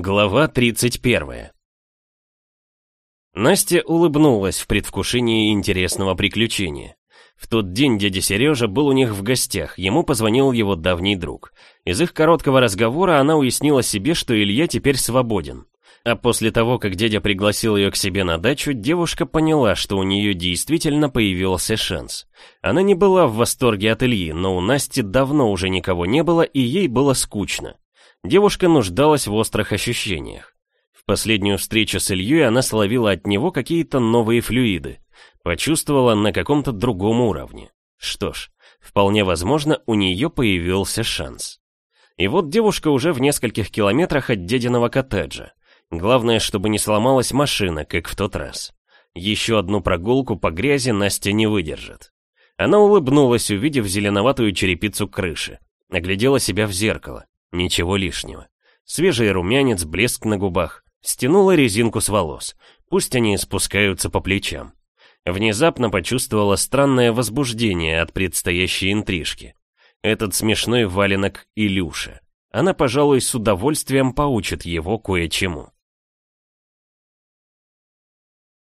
Глава 31 Настя улыбнулась в предвкушении интересного приключения. В тот день дядя Сережа был у них в гостях, ему позвонил его давний друг. Из их короткого разговора она уяснила себе, что Илья теперь свободен. А после того, как дядя пригласил ее к себе на дачу, девушка поняла, что у нее действительно появился шанс. Она не была в восторге от Ильи, но у Насти давно уже никого не было, и ей было скучно. Девушка нуждалась в острых ощущениях. В последнюю встречу с Ильей она словила от него какие-то новые флюиды. Почувствовала на каком-то другом уровне. Что ж, вполне возможно, у нее появился шанс. И вот девушка уже в нескольких километрах от дединого коттеджа. Главное, чтобы не сломалась машина, как в тот раз. Еще одну прогулку по грязи Настя не выдержит. Она улыбнулась, увидев зеленоватую черепицу крыши. Оглядела себя в зеркало. Ничего лишнего. Свежий румянец, блеск на губах. Стянула резинку с волос. Пусть они спускаются по плечам. Внезапно почувствовала странное возбуждение от предстоящей интрижки. Этот смешной валенок Илюша. Она, пожалуй, с удовольствием поучит его кое-чему.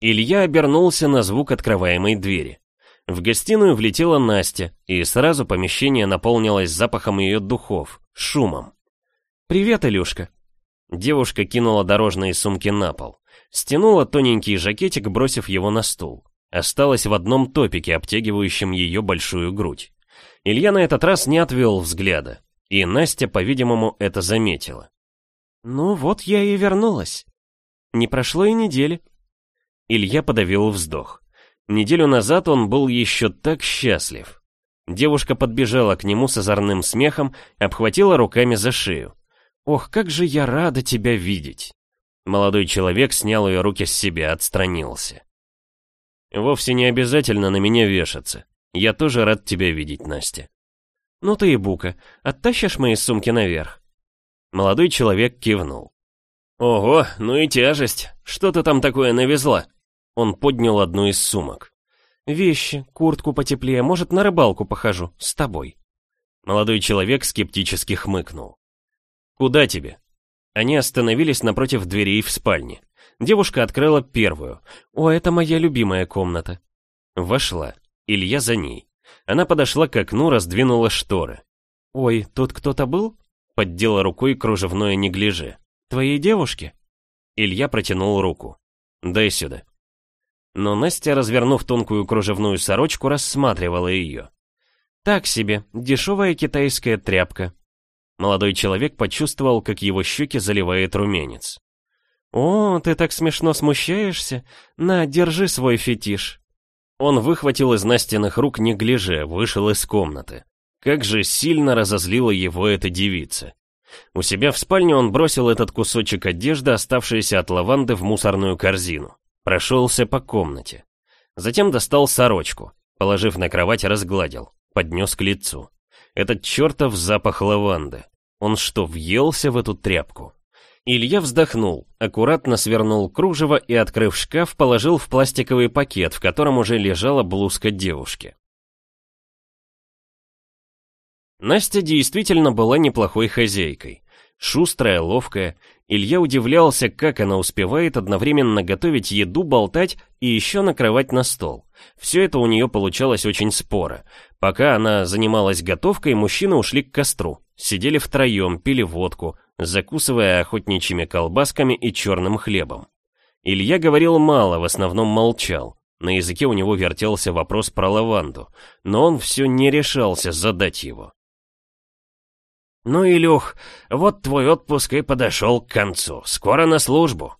Илья обернулся на звук открываемой двери. В гостиную влетела Настя, и сразу помещение наполнилось запахом ее духов, шумом. «Привет, Илюшка!» Девушка кинула дорожные сумки на пол. Стянула тоненький жакетик, бросив его на стул. Осталась в одном топике, обтягивающем ее большую грудь. Илья на этот раз не отвел взгляда, и Настя, по-видимому, это заметила. «Ну вот я и вернулась. Не прошло и недели», Илья подавил вздох. Неделю назад он был еще так счастлив. Девушка подбежала к нему с озорным смехом, обхватила руками за шею. «Ох, как же я рада тебя видеть!» Молодой человек снял ее руки с себя, отстранился. «Вовсе не обязательно на меня вешаться. Я тоже рад тебя видеть, Настя». «Ну ты и бука, оттащишь мои сумки наверх?» Молодой человек кивнул. «Ого, ну и тяжесть. Что ты там такое навезла?» Он поднял одну из сумок. «Вещи, куртку потеплее, может, на рыбалку похожу, с тобой». Молодой человек скептически хмыкнул. «Куда тебе?» Они остановились напротив дверей в спальне. Девушка открыла первую. «О, это моя любимая комната». Вошла. Илья за ней. Она подошла к окну, раздвинула шторы. «Ой, тут кто-то был?» Поддела рукой кружевное неглиже. «Твоей девушке?» Илья протянул руку. «Дай сюда». Но Настя, развернув тонкую кружевную сорочку, рассматривала ее. «Так себе, дешевая китайская тряпка». Молодой человек почувствовал, как его щеки заливает румянец. «О, ты так смешно смущаешься? На, держи свой фетиш». Он выхватил из Настиных рук неглиже, вышел из комнаты. Как же сильно разозлила его эта девица. У себя в спальне он бросил этот кусочек одежды, оставшийся от лаванды, в мусорную корзину. Прошелся по комнате. Затем достал сорочку. Положив на кровать, разгладил. Поднес к лицу. Этот чертов запах лаванды. Он что, въелся в эту тряпку? Илья вздохнул, аккуратно свернул кружево и, открыв шкаф, положил в пластиковый пакет, в котором уже лежала блузка девушки. Настя действительно была неплохой хозяйкой. Шустрая, ловкая, Илья удивлялся, как она успевает одновременно готовить еду, болтать и еще накрывать на стол. Все это у нее получалось очень споро. Пока она занималась готовкой, мужчины ушли к костру. Сидели втроем, пили водку, закусывая охотничьими колбасками и черным хлебом. Илья говорил мало, в основном молчал. На языке у него вертелся вопрос про лаванду, но он все не решался задать его. «Ну, Илюх, вот твой отпуск и подошел к концу. Скоро на службу».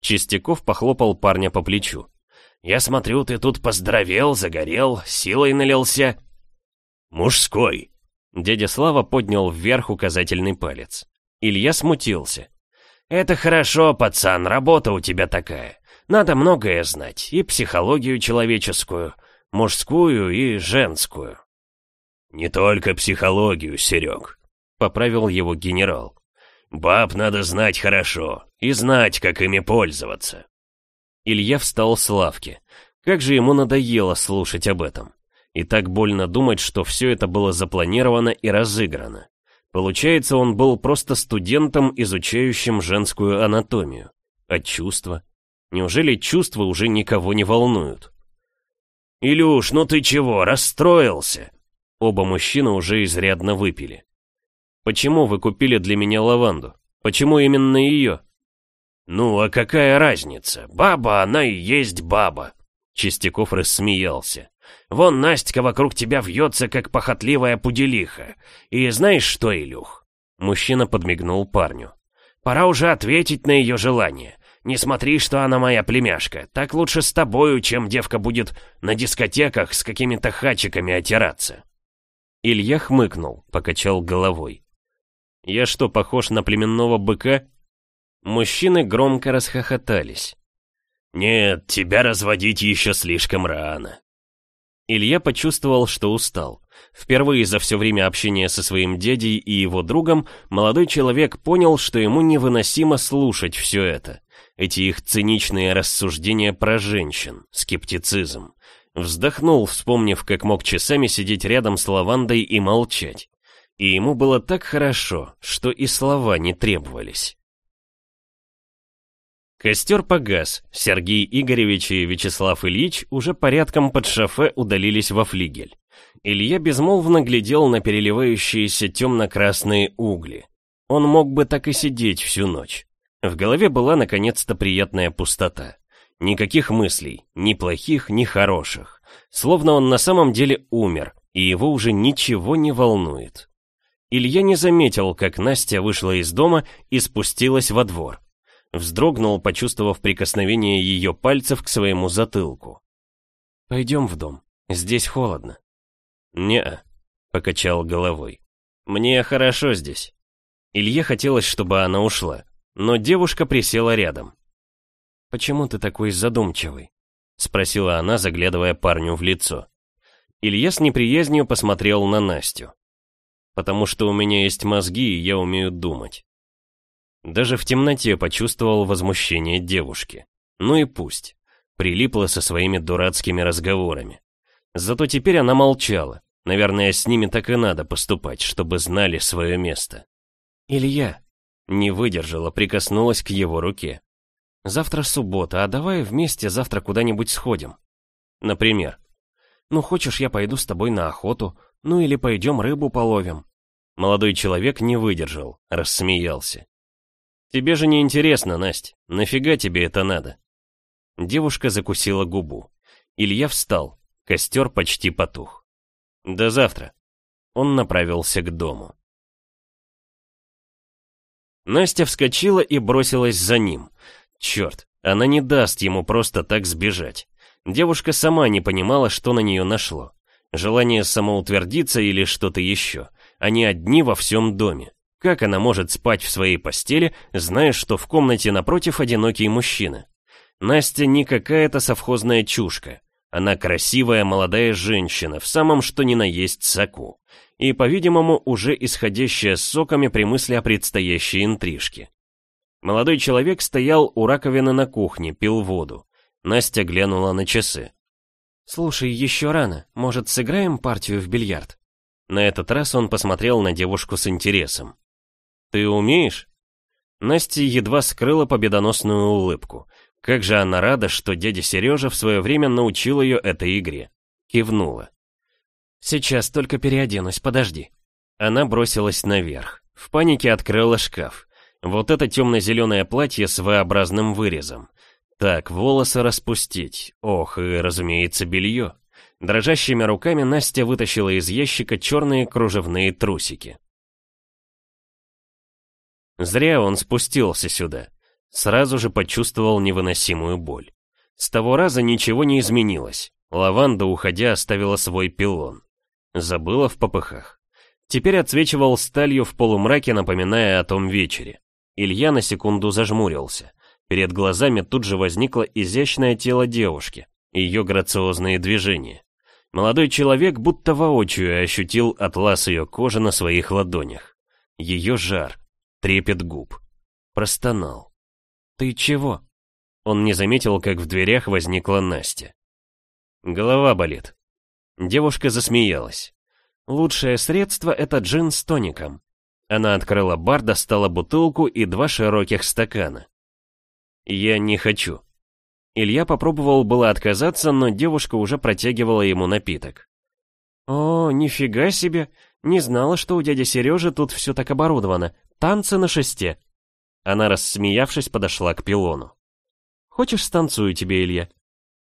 Чистяков похлопал парня по плечу. «Я смотрю, ты тут поздоровел, загорел, силой налился». «Мужской». Дядя Слава поднял вверх указательный палец. Илья смутился. «Это хорошо, пацан, работа у тебя такая. Надо многое знать, и психологию человеческую, мужскую и женскую». «Не только психологию, Серег поправил его генерал. «Баб надо знать хорошо и знать, как ими пользоваться». Илья встал с лавки. Как же ему надоело слушать об этом. И так больно думать, что все это было запланировано и разыграно. Получается, он был просто студентом, изучающим женскую анатомию. А чувства? Неужели чувства уже никого не волнуют? «Илюш, ну ты чего, расстроился?» Оба мужчины уже изрядно выпили. «Почему вы купили для меня лаванду? Почему именно ее?» «Ну, а какая разница? Баба, она и есть баба!» Чистяков рассмеялся. «Вон Настя вокруг тебя вьется, как похотливая пуделиха. И знаешь что, Илюх?» Мужчина подмигнул парню. «Пора уже ответить на ее желание. Не смотри, что она моя племяшка. Так лучше с тобою, чем девка будет на дискотеках с какими-то хачиками отираться». Илья хмыкнул, покачал головой. «Я что, похож на племенного быка?» Мужчины громко расхохотались. «Нет, тебя разводить еще слишком рано». Илья почувствовал, что устал. Впервые за все время общения со своим дядей и его другом молодой человек понял, что ему невыносимо слушать все это. Эти их циничные рассуждения про женщин, скептицизм. Вздохнул, вспомнив, как мог часами сидеть рядом с лавандой и молчать. И ему было так хорошо, что и слова не требовались. Костер погас, Сергей Игоревич и Вячеслав Ильич уже порядком под шофе удалились во флигель. Илья безмолвно глядел на переливающиеся темно-красные угли. Он мог бы так и сидеть всю ночь. В голове была наконец-то приятная пустота. Никаких мыслей, ни плохих, ни хороших. Словно он на самом деле умер, и его уже ничего не волнует. Илья не заметил, как Настя вышла из дома и спустилась во двор. Вздрогнул, почувствовав прикосновение ее пальцев к своему затылку. «Пойдем в дом, здесь холодно». «Не-а», покачал головой. «Мне хорошо здесь». Илье хотелось, чтобы она ушла. Но девушка присела рядом. «Почему ты такой задумчивый?» — спросила она, заглядывая парню в лицо. Илья с неприязнью посмотрел на Настю. «Потому что у меня есть мозги, и я умею думать». Даже в темноте почувствовал возмущение девушки. Ну и пусть. Прилипла со своими дурацкими разговорами. Зато теперь она молчала. Наверное, с ними так и надо поступать, чтобы знали свое место. «Илья», не выдержала, прикоснулась к его руке. «Завтра суббота, а давай вместе завтра куда-нибудь сходим. Например. Ну, хочешь, я пойду с тобой на охоту, ну или пойдем рыбу половим». Молодой человек не выдержал, рассмеялся. «Тебе же не интересно, Насть, нафига тебе это надо?» Девушка закусила губу. Илья встал, костер почти потух. «До завтра». Он направился к дому. Настя вскочила и бросилась за ним. Черт, она не даст ему просто так сбежать. Девушка сама не понимала, что на нее нашло. Желание самоутвердиться или что-то еще. Они одни во всем доме. Как она может спать в своей постели, зная, что в комнате напротив одинокий мужчина? Настя не какая-то совхозная чушка. Она красивая молодая женщина, в самом что ни на есть соку и, по-видимому, уже исходящая с соками при мысли о предстоящей интрижке. Молодой человек стоял у раковины на кухне, пил воду. Настя глянула на часы. «Слушай, еще рано. Может, сыграем партию в бильярд?» На этот раз он посмотрел на девушку с интересом. «Ты умеешь?» Настя едва скрыла победоносную улыбку. Как же она рада, что дядя Сережа в свое время научил ее этой игре. Кивнула. «Сейчас только переоденусь, подожди». Она бросилась наверх. В панике открыла шкаф. Вот это темно-зеленое платье с V-образным вырезом. Так, волосы распустить. Ох, и, разумеется, белье. Дрожащими руками Настя вытащила из ящика черные кружевные трусики. Зря он спустился сюда. Сразу же почувствовал невыносимую боль. С того раза ничего не изменилось. Лаванда, уходя, оставила свой пилон. Забыла в попыхах. Теперь отсвечивал сталью в полумраке, напоминая о том вечере. Илья на секунду зажмурился. Перед глазами тут же возникло изящное тело девушки, ее грациозные движения. Молодой человек будто воочию ощутил атлас ее кожи на своих ладонях. Ее жар, трепет губ. Простонал. «Ты чего?» Он не заметил, как в дверях возникла Настя. «Голова болит», Девушка засмеялась. «Лучшее средство — это джин с тоником». Она открыла бар, достала бутылку и два широких стакана. «Я не хочу». Илья попробовал было отказаться, но девушка уже протягивала ему напиток. «О, нифига себе! Не знала, что у дяди Сережи тут все так оборудовано. Танцы на шесте». Она, рассмеявшись, подошла к пилону. «Хочешь, станцую тебе, Илья?»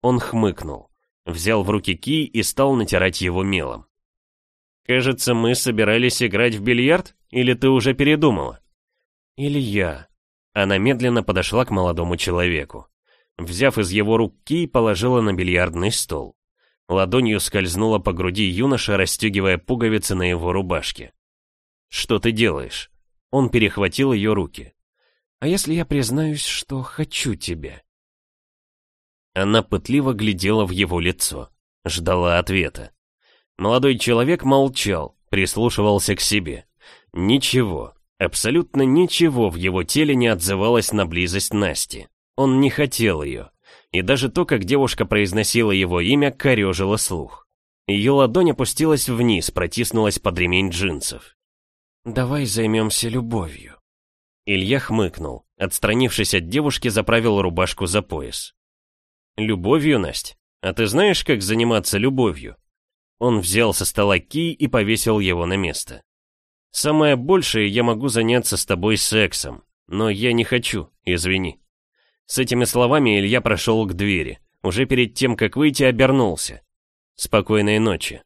Он хмыкнул, взял в руки кий и стал натирать его мелом. «Кажется, мы собирались играть в бильярд, или ты уже передумала?» «Илья...» Она медленно подошла к молодому человеку. Взяв из его рук кий, положила на бильярдный стол. Ладонью скользнула по груди юноша, расстегивая пуговицы на его рубашке. «Что ты делаешь?» Он перехватил ее руки. «А если я признаюсь, что хочу тебя?» Она пытливо глядела в его лицо, ждала ответа. Молодой человек молчал, прислушивался к себе. Ничего, абсолютно ничего в его теле не отзывалось на близость Насти. Он не хотел ее. И даже то, как девушка произносила его имя, корежило слух. Ее ладонь опустилась вниз, протиснулась под ремень джинсов. «Давай займемся любовью». Илья хмыкнул, отстранившись от девушки, заправил рубашку за пояс. «Любовью, Насть? А ты знаешь, как заниматься любовью?» Он взял со стола кий и повесил его на место. «Самое большее я могу заняться с тобой сексом, но я не хочу, извини». С этими словами Илья прошел к двери. Уже перед тем, как выйти, обернулся. «Спокойной ночи,